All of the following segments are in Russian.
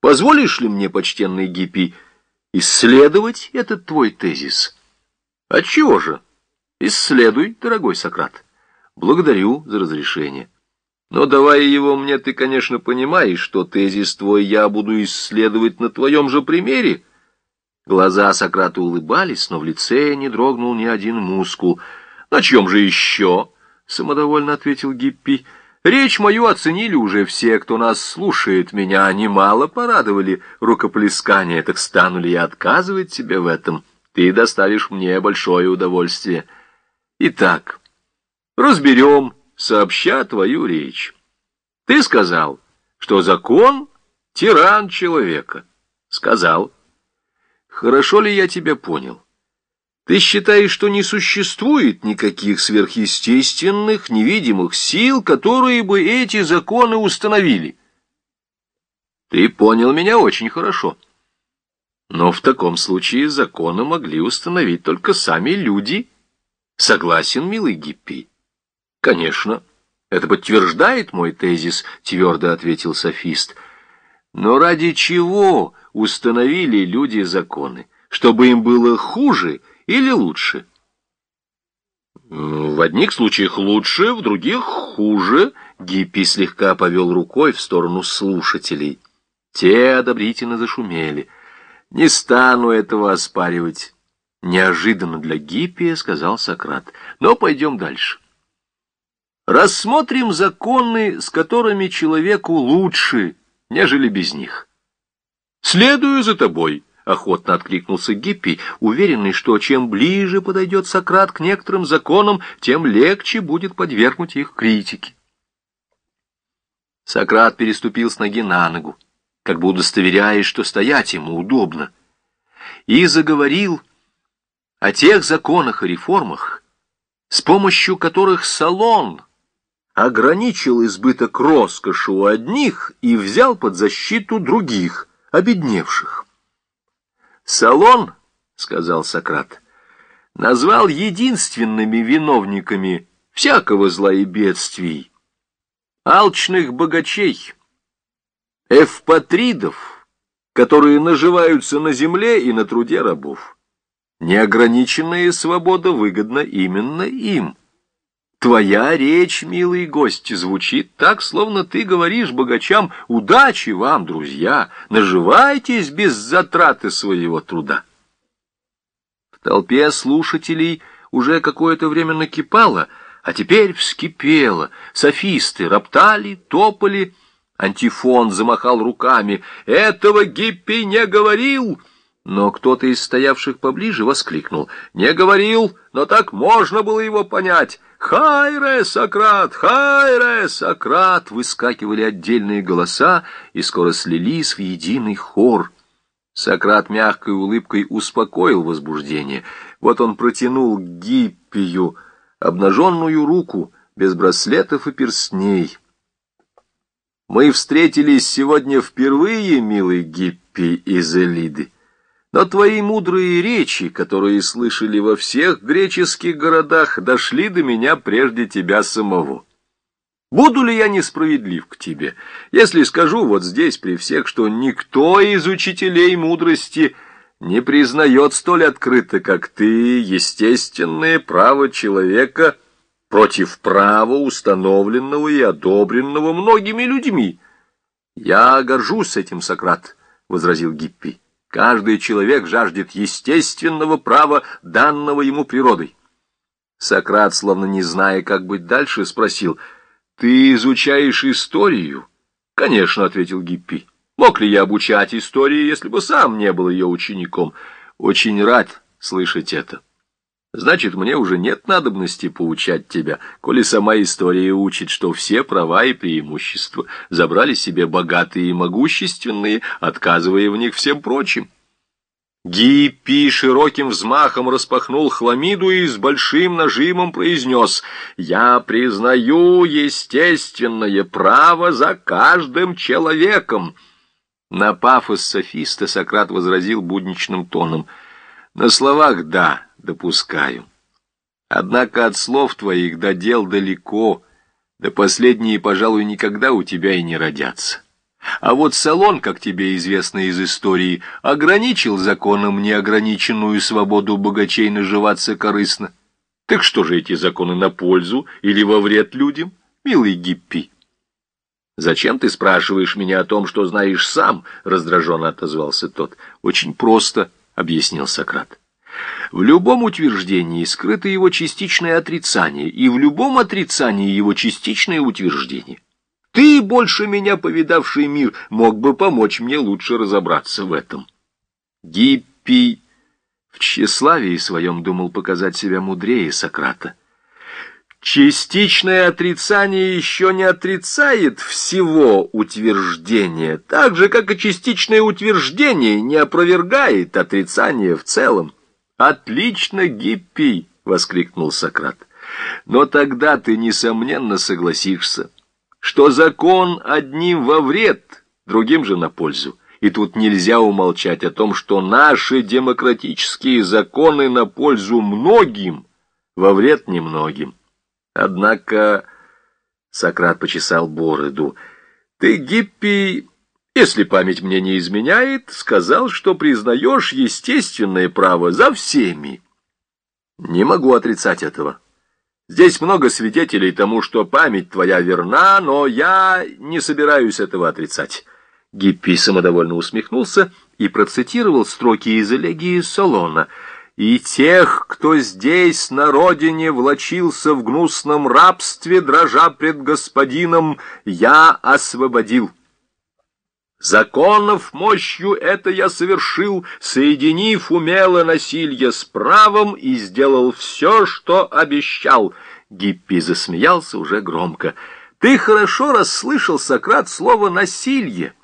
Позволишь ли мне, почтенный Гиппи, исследовать этот твой тезис? Отчего же? Исследуй, дорогой Сократ. Благодарю за разрешение. Но давая его мне, ты, конечно, понимаешь, что тезис твой я буду исследовать на твоем же примере. Глаза Сократа улыбались, но в лице не дрогнул ни один мускул. «На чем же еще?» — самодовольно ответил Гиппи. «Речь мою оценили уже все, кто нас слушает. Меня немало порадовали рукоплескания, так стану ли я отказывать тебе в этом? Ты доставишь мне большое удовольствие. Итак, разберем сообща твою речь. Ты сказал, что закон — тиран человека. Сказал. Хорошо ли я тебя понял? Ты считаешь, что не существует никаких сверхъестественных, невидимых сил, которые бы эти законы установили? Ты понял меня очень хорошо. Но в таком случае законы могли установить только сами люди. Согласен, милый Гиппи? Конечно, это подтверждает мой тезис, твердо ответил софист. Но ради чего установили люди законы? Чтобы им было хуже или лучше? В одних случаях лучше, в других хуже. Гиппи слегка повел рукой в сторону слушателей. Те одобрительно зашумели. Не стану этого оспаривать. Неожиданно для Гиппия сказал Сократ. Но пойдем дальше. Рассмотрим законы, с которыми человеку лучше, нежели без них. «Следую за тобой», — охотно откликнулся Гиппи, уверенный, что чем ближе подойдет Сократ к некоторым законам, тем легче будет подвергнуть их критике. Сократ переступил с ноги на ногу, как бы удостоверяясь, что стоять ему удобно, и заговорил о тех законах и реформах, с помощью которых салон — ограничил избыток роскоши у одних и взял под защиту других, обедневших. «Салон, — сказал Сократ, — назвал единственными виновниками всякого зла и бедствий, алчных богачей, эвпатридов, которые наживаются на земле и на труде рабов. Неограниченная свобода выгодна именно им». Твоя речь, милый гость, звучит так, словно ты говоришь богачам «Удачи вам, друзья! Наживайтесь без затраты своего труда!» В толпе слушателей уже какое-то время накипало, а теперь вскипело. Софисты роптали, топали. Антифон замахал руками. «Этого Гиппи не говорил!» Но кто-то из стоявших поближе воскликнул. «Не говорил, но так можно было его понять!» «Хайре, Сократ! Хайре, Сократ!» Выскакивали отдельные голоса и скоро слились в единый хор. Сократ мягкой улыбкой успокоил возбуждение. Вот он протянул Гиппию обнаженную руку, без браслетов и перстней. «Мы встретились сегодня впервые, милый Гиппи из Элиды». Но твои мудрые речи, которые слышали во всех греческих городах, дошли до меня прежде тебя самого. Буду ли я несправедлив к тебе, если скажу вот здесь при всех, что никто из учителей мудрости не признает столь открыто, как ты, естественное право человека против права, установленного и одобренного многими людьми? Я горжусь этим, Сократ, — возразил Гиппи. Каждый человек жаждет естественного права, данного ему природой. Сократ, словно не зная, как быть дальше, спросил, «Ты изучаешь историю?» «Конечно», — ответил Гиппи. «Мог ли я обучать истории, если бы сам не был ее учеником? Очень рад слышать это». Значит, мне уже нет надобности поучать тебя, коли сама история учит, что все права и преимущества забрали себе богатые и могущественные, отказывая в них всем прочим. Гиппи широким взмахом распахнул хламиду и с большим нажимом произнес «Я признаю естественное право за каждым человеком». На пафос софиста Сократ возразил будничным тоном «На словах да» допускаю. Однако от слов твоих до дел далеко, да последние, пожалуй, никогда у тебя и не родятся. А вот салон, как тебе известно из истории, ограничил законом неограниченную свободу богачей наживаться корыстно. Так что же эти законы на пользу или во вред людям, милый Гиппи? «Зачем ты спрашиваешь меня о том, что знаешь сам?» — раздраженно отозвался тот. «Очень просто», — объяснил Сократ. В любом утверждении скрыто его частичное отрицание, и в любом отрицании его частичное утверждение. Ты, больше меня повидавший мир, мог бы помочь мне лучше разобраться в этом. Гиппи в тщеславии своем думал показать себя мудрее Сократа. Частичное отрицание еще не отрицает всего утверждения, так же, как и частичное утверждение не опровергает отрицание в целом. «Отлично, Гиппи!» — воскликнул Сократ. «Но тогда ты, несомненно, согласишься, что закон одним во вред, другим же на пользу. И тут нельзя умолчать о том, что наши демократические законы на пользу многим, во вред немногим. Однако, Сократ почесал бороду, ты, Гиппи, если память мне не изменяет, сказал, что признаешь естественное право за всеми. Не могу отрицать этого. Здесь много свидетелей тому, что память твоя верна, но я не собираюсь этого отрицать. Гиппи самодовольно усмехнулся и процитировал строки из элегии Солона. «И тех, кто здесь на родине влочился в гнусном рабстве, дрожа пред господином, я освободил». Законов мощью это я совершил, соединив умело насилие с правом и сделал все, что обещал. Гиппи засмеялся уже громко. Ты хорошо расслышал, Сократ, слово «насилие».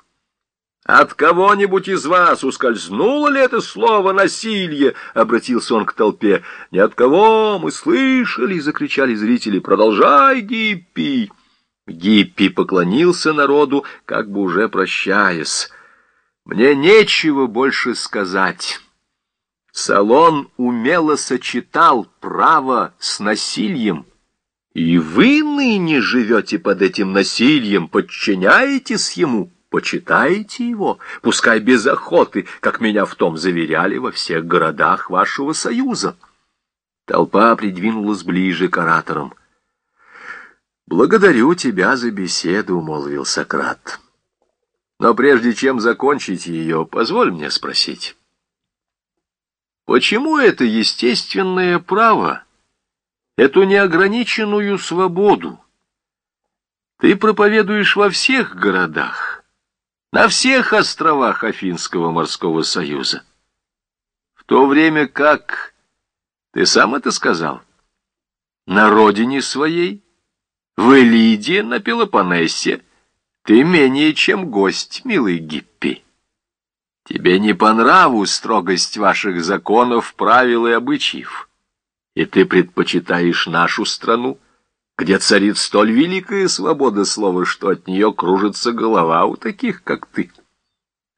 «От кого-нибудь из вас ускользнуло ли это слово «насилие»?» — обратился он к толпе. «Ни от кого мы слышали!» — закричали зрители. «Продолжай, Гиппи!» Гиппи поклонился народу, как бы уже прощаясь. «Мне нечего больше сказать». Салон умело сочетал право с насилием. И вы ныне живете под этим насилием, подчиняетесь ему, почитаете его, пускай без охоты, как меня в том заверяли во всех городах вашего союза. Толпа придвинулась ближе к ораторам. «Благодарю тебя за беседу», — молвил Сократ. «Но прежде чем закончить ее, позволь мне спросить. Почему это естественное право, эту неограниченную свободу, ты проповедуешь во всех городах, на всех островах Афинского морского союза, в то время как, ты сам это сказал, на родине своей, в Элиде на Пелопоннесе ты менее чем гость, милый Гиппи. Тебе не по нраву строгость ваших законов, правил и обычаев, и ты предпочитаешь нашу страну, где царит столь великая свобода слова, что от нее кружится голова у таких, как ты.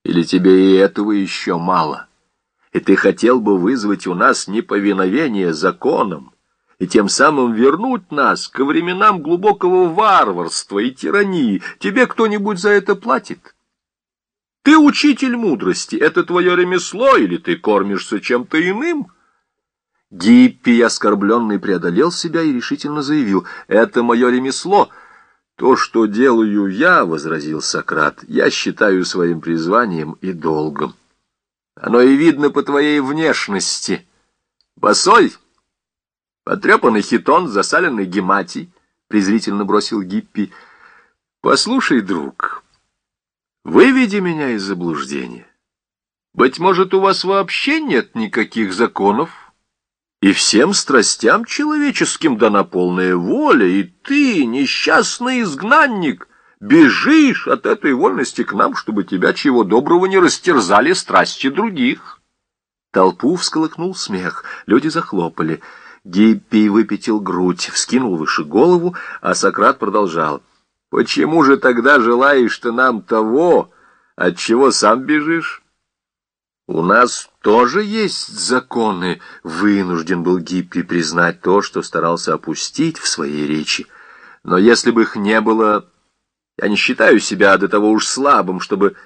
Или тебе и этого еще мало, и ты хотел бы вызвать у нас неповиновение законам, и тем самым вернуть нас ко временам глубокого варварства и тирании. Тебе кто-нибудь за это платит? Ты учитель мудрости, это твое ремесло, или ты кормишься чем-то иным?» Гиппи, оскорбленный, преодолел себя и решительно заявил, «Это мое ремесло». «То, что делаю я, — возразил Сократ, — я считаю своим призванием и долгом. Оно и видно по твоей внешности. Босой, Потрепанный хитон, засаленный гематий, презрительно бросил Гиппи. Послушай, друг, выведи меня из заблуждения. Быть может, у вас вообще нет никаких законов, и всем страстям человеческим дана полная воля, и ты, несчастный изгнанник, бежишь от этой вольности к нам, чтобы тебя чего доброго не растерзали страсти других. Толпу всколыхнул смех, люди захлопали — Гиппий выпятил грудь, вскинул выше голову, а Сократ продолжал. «Почему же тогда желаешь ты нам того, от чего сам бежишь?» «У нас тоже есть законы», — вынужден был Гиппий признать то, что старался опустить в своей речи. «Но если бы их не было, Я не считаю себя до того уж слабым, чтобы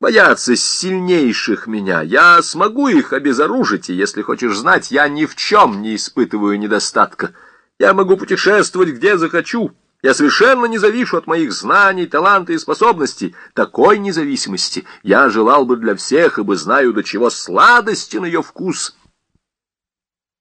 бояться сильнейших меня. Я смогу их обезоружить, и, если хочешь знать, я ни в чем не испытываю недостатка. Я могу путешествовать, где захочу. Я совершенно не завишу от моих знаний, таланта и способностей. Такой независимости я желал бы для всех, ибо знаю, до чего сладостен ее вкус.